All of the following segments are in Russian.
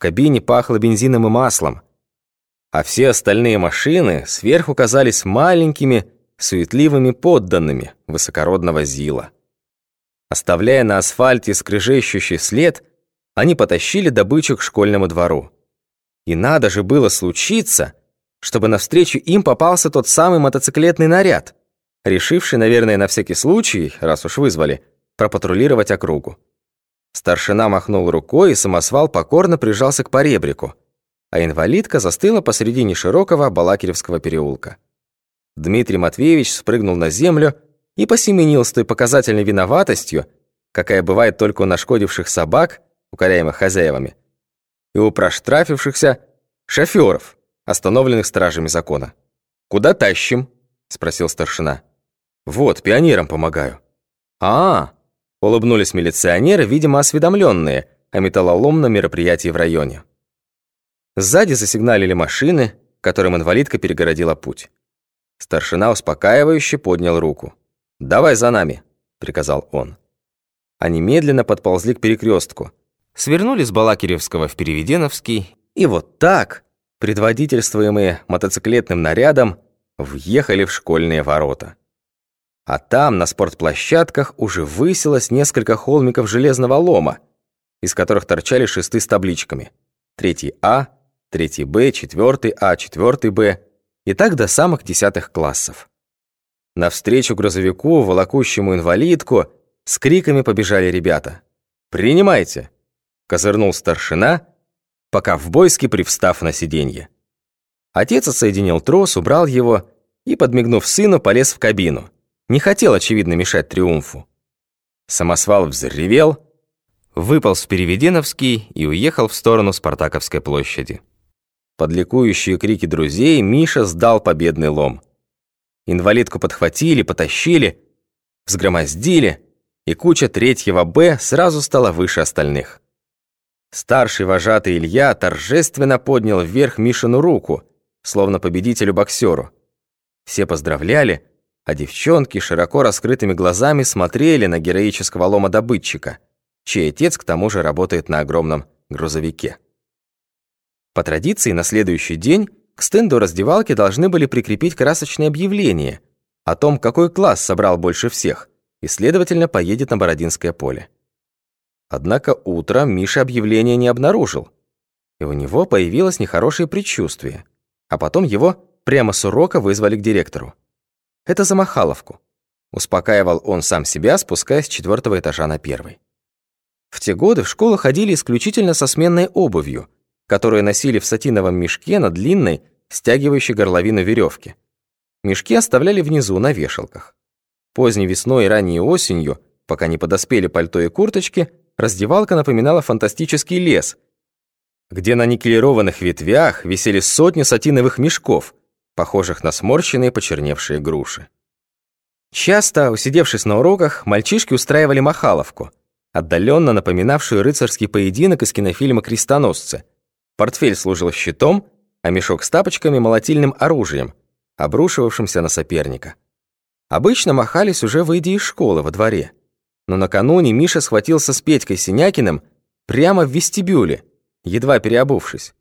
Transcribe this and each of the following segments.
кабине пахло бензином и маслом, а все остальные машины сверху казались маленькими, суетливыми подданными высокородного Зила. Оставляя на асфальте скрежещущий след, они потащили добычу к школьному двору. И надо же было случиться, чтобы навстречу им попался тот самый мотоциклетный наряд, решивший, наверное, на всякий случай, раз уж вызвали, пропатрулировать округу. Старшина махнул рукой, и самосвал покорно прижался к поребрику, а инвалидка застыла посредине широкого Балакиревского переулка. Дмитрий Матвеевич спрыгнул на землю и посеменил с той показательной виноватостью, какая бывает только у нашкодивших собак, укоряемых хозяевами, и у проштрафившихся шоферов, остановленных стражами закона. «Куда тащим?» – спросил старшина. «Вот, пионерам помогаю». «А, -а – улыбнулись милиционеры, видимо, осведомленные о металлоломном мероприятии в районе. Сзади засигналили машины, которым инвалидка перегородила путь. Старшина успокаивающе поднял руку. «Давай за нами», — приказал он. Они медленно подползли к перекрестку, свернули с Балакиревского в Переведеновский, и вот так, предводительствуемые мотоциклетным нарядом, въехали в школьные ворота. А там, на спортплощадках, уже высилось несколько холмиков железного лома, из которых торчали шесты с табличками. Третий А, третий Б, четвертый А, четвертый Б и так до самых десятых классов. Навстречу грузовику, волокущему инвалидку, с криками побежали ребята. «Принимайте!» — козырнул старшина, пока в бойске привстав на сиденье. Отец отсоединил трос, убрал его и, подмигнув сыну, полез в кабину. Не хотел, очевидно, мешать триумфу. Самосвал взревел, выпал с Переведеновский и уехал в сторону Спартаковской площади. Под ликующие крики друзей Миша сдал победный лом. Инвалидку подхватили, потащили, взгромоздили, и куча третьего «Б» сразу стала выше остальных. Старший вожатый Илья торжественно поднял вверх Мишину руку, словно победителю-боксеру. Все поздравляли, а девчонки широко раскрытыми глазами смотрели на героического лома-добытчика, чей отец к тому же работает на огромном грузовике. По традиции, на следующий день к стенду раздевалки должны были прикрепить красочное объявление о том, какой класс собрал больше всех, и, следовательно, поедет на Бородинское поле. Однако утром Миша объявление не обнаружил, и у него появилось нехорошее предчувствие, а потом его прямо с урока вызвали к директору. «Это за Махаловку», — успокаивал он сам себя, спускаясь с четвертого этажа на первый. В те годы в школу ходили исключительно со сменной обувью — которые носили в сатиновом мешке на длинной, стягивающей горловину веревки. Мешки оставляли внизу на вешалках. Поздней весной и ранней осенью, пока не подоспели пальто и курточки, раздевалка напоминала фантастический лес, где на никелированных ветвях висели сотни сатиновых мешков, похожих на сморщенные почерневшие груши. Часто, усидевшись на уроках, мальчишки устраивали махаловку, отдаленно напоминавшую рыцарский поединок из кинофильма «Крестоносцы», Портфель служил щитом, а мешок с тапочками – молотильным оружием, обрушивавшимся на соперника. Обычно махались уже выйдя из школы во дворе. Но накануне Миша схватился с Петькой Синякиным прямо в вестибюле, едва переобувшись.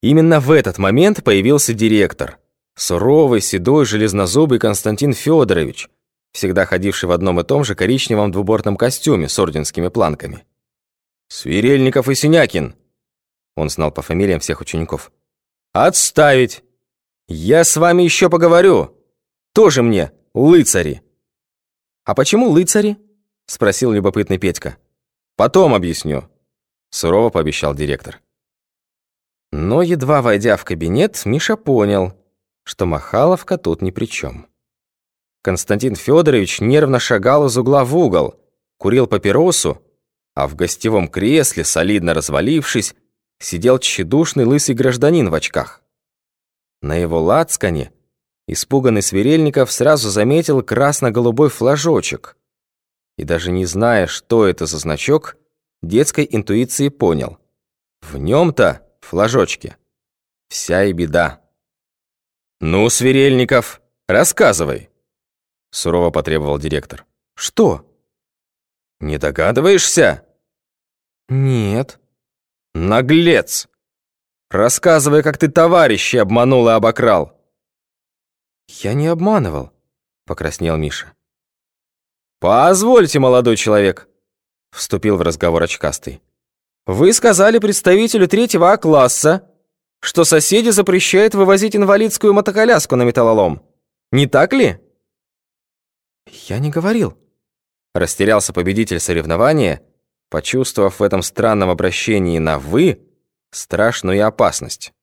Именно в этот момент появился директор, суровый, седой, железнозубый Константин Федорович, всегда ходивший в одном и том же коричневом двубортном костюме с орденскими планками. «Свирельников и Синякин!» Он знал по фамилиям всех учеников. «Отставить! Я с вами еще поговорю! Тоже мне лыцари!» «А почему лыцари?» Спросил любопытный Петька. «Потом объясню», сурово пообещал директор. Но едва войдя в кабинет, Миша понял, что Махаловка тут ни при чем. Константин Федорович нервно шагал из угла в угол, курил папиросу, а в гостевом кресле, солидно развалившись, сидел тщедушный лысый гражданин в очках. На его лацкане испуганный Сверельников сразу заметил красно-голубой флажочек и даже не зная, что это за значок, детской интуиции понял. В нем-то, флажочке, вся и беда. «Ну, Сверельников, рассказывай!» Сурово потребовал директор. «Что?» «Не догадываешься?» «Нет», Наглец! Рассказывай, как ты товарищей обманул и обокрал. Я не обманывал, покраснел Миша. «Позвольте, молодой человек», — вступил в разговор очкастый. «Вы сказали представителю третьего А-класса, что соседи запрещают вывозить инвалидскую мотоколяску на металлолом. Не так ли?» «Я не говорил», — растерялся победитель соревнования, почувствовав в этом странном обращении на «вы» страшную опасность.